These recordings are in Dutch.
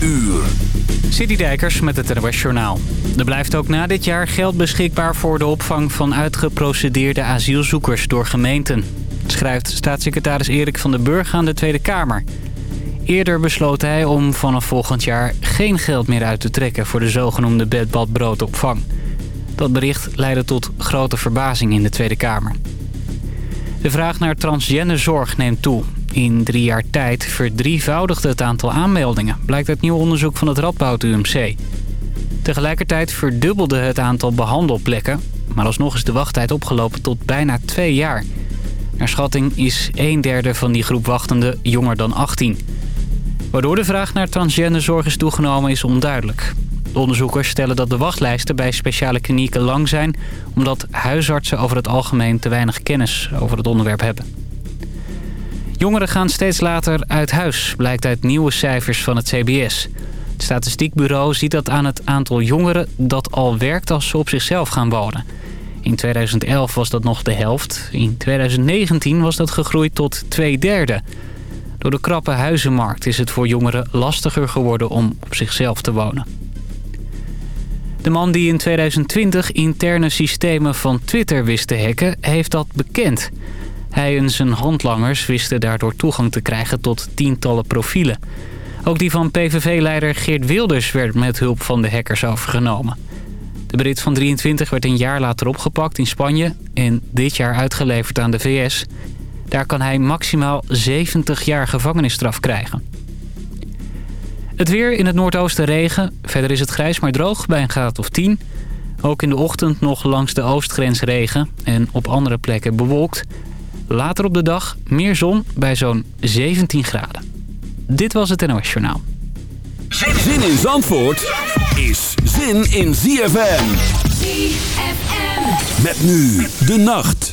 uur. Citydijkers met het NOS Journaal. Er blijft ook na dit jaar geld beschikbaar voor de opvang van uitgeprocedeerde asielzoekers door gemeenten. Schrijft staatssecretaris Erik van den Burg aan de Tweede Kamer. Eerder besloot hij om vanaf volgend jaar geen geld meer uit te trekken voor de zogenoemde bedbadbroodopvang. Dat bericht leidde tot grote verbazing in de Tweede Kamer. De vraag naar transgenderzorg neemt toe. In drie jaar tijd verdrievoudigde het aantal aanmeldingen... blijkt uit nieuw onderzoek van het Radboud UMC. Tegelijkertijd verdubbelde het aantal behandelplekken... maar alsnog is de wachttijd opgelopen tot bijna twee jaar. Naar schatting is een derde van die groep wachtenden jonger dan 18. Waardoor de vraag naar transgenderzorg is toegenomen is onduidelijk. De onderzoekers stellen dat de wachtlijsten bij speciale klinieken lang zijn... omdat huisartsen over het algemeen te weinig kennis over het onderwerp hebben. Jongeren gaan steeds later uit huis, blijkt uit nieuwe cijfers van het CBS. Het statistiekbureau ziet dat aan het aantal jongeren dat al werkt als ze op zichzelf gaan wonen. In 2011 was dat nog de helft. In 2019 was dat gegroeid tot twee derde. Door de krappe huizenmarkt is het voor jongeren lastiger geworden om op zichzelf te wonen. De man die in 2020 interne systemen van Twitter wist te hacken, heeft dat bekend. Hij en zijn handlangers wisten daardoor toegang te krijgen tot tientallen profielen. Ook die van PVV-leider Geert Wilders werd met hulp van de hackers overgenomen. De Brit van 23 werd een jaar later opgepakt in Spanje en dit jaar uitgeleverd aan de VS. Daar kan hij maximaal 70 jaar gevangenisstraf krijgen. Het weer in het noordoosten regen. Verder is het grijs maar droog bij een graad of 10. Ook in de ochtend nog langs de oostgrens regen en op andere plekken bewolkt. Later op de dag meer zon bij zo'n 17 graden. Dit was het NOS Journaal. Zin in Zandvoort is zin in ZFM. ZFM. Met nu de nacht.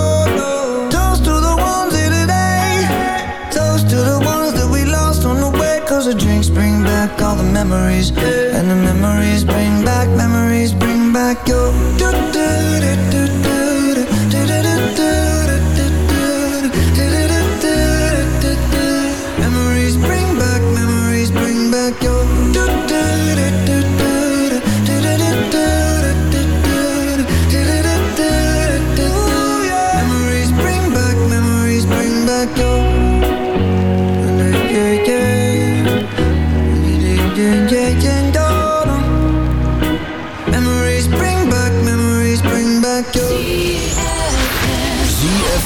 all the memories. And the memories bring back, memories bring back your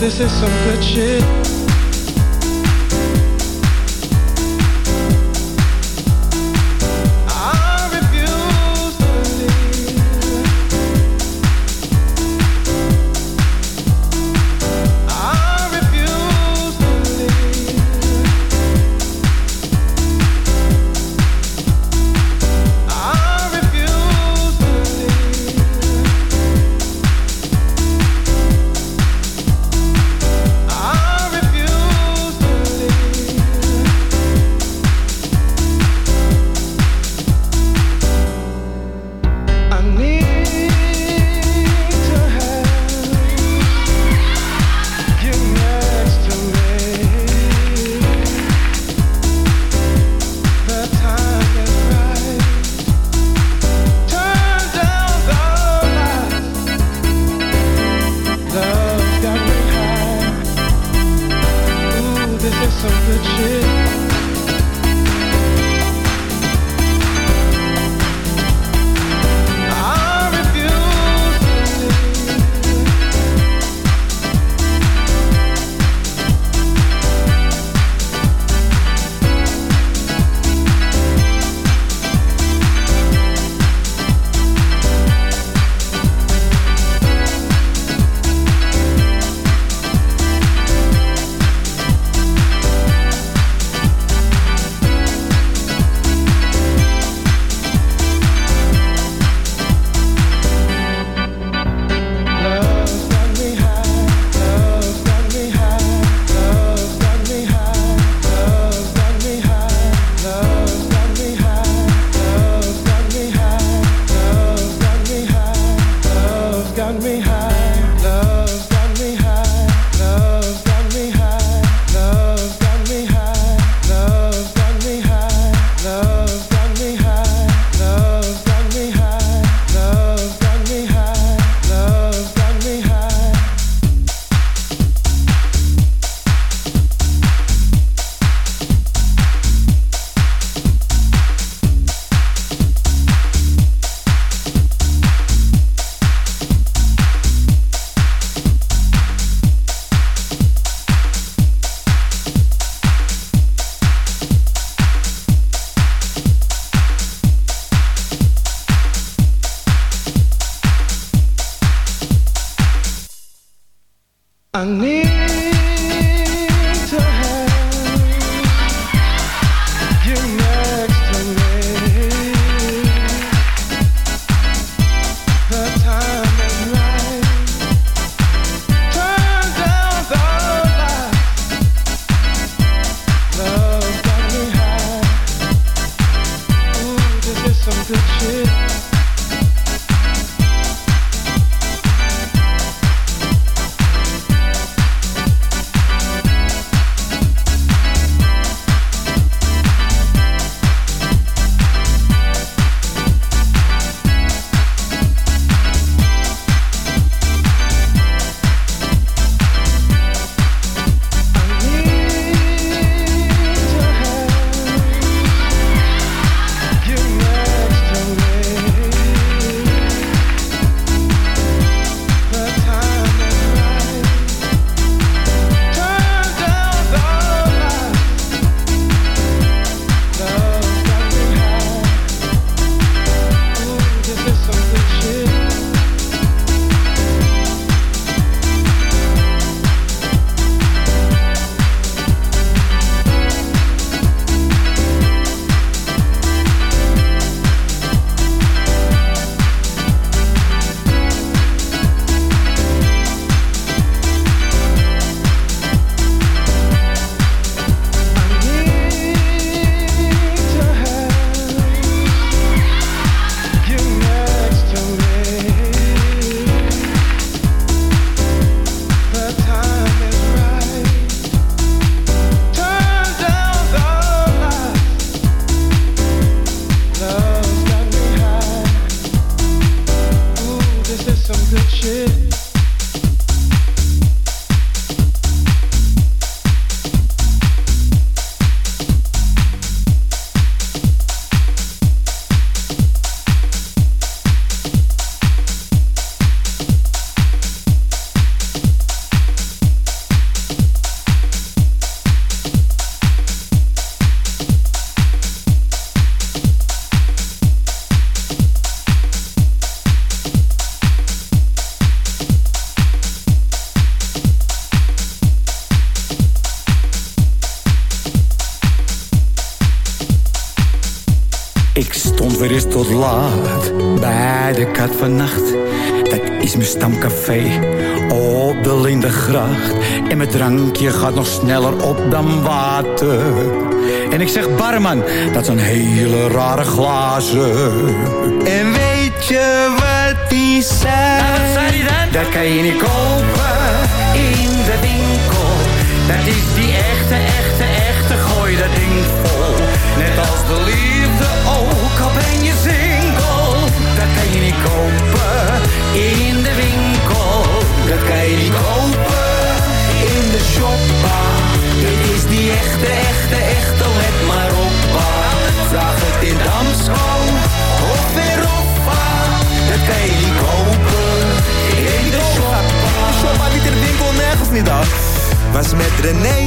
This is some good shit. Glazen. En weet je wat die zei? Nou, wat zei die dan? Dat kan je niet kopen in de winkel. Dat is die echte, echte, echte, gooi dat ding vol. Net als de liefde ook, al ben je single. Dat kan je niet kopen in de winkel. Dat kan je niet kopen in de shoppa. Dit is die echte, echte, echte, let maar op. Vraag het in Damsko of weer. Dat kan je niet kopen in de shoppa. Shoppa niet in de winkel, nergens niet af. Was met René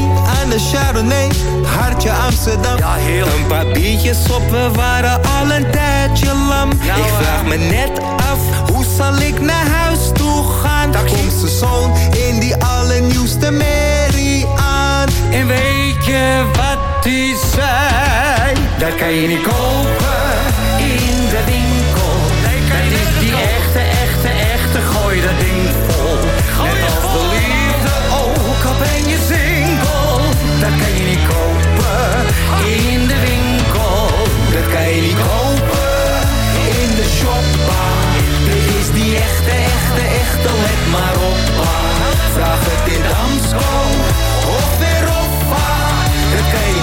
aan de Chardonnay, hartje Amsterdam. Ja, heel. Een paar biertjes op, we waren al een tijdje lam. ik vraag me net af, hoe zal ik naar huis toe gaan? Daar komt zijn zoon in die allernieuwste merrie aan. En weet je wat die zei? Dat kan je niet kopen in de winkel. dat is die echte, echte, echte, gooi dat ding vol. Net als de liefde ook, al ben je single. Dat kan je niet kopen in de winkel. Dat kan je niet kopen in de shoppa. Dit is die echte, echte, echte, let maar op. pa. Vraag het in Damsko of weer Oppa. Dat kan je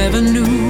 never knew.